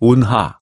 温哈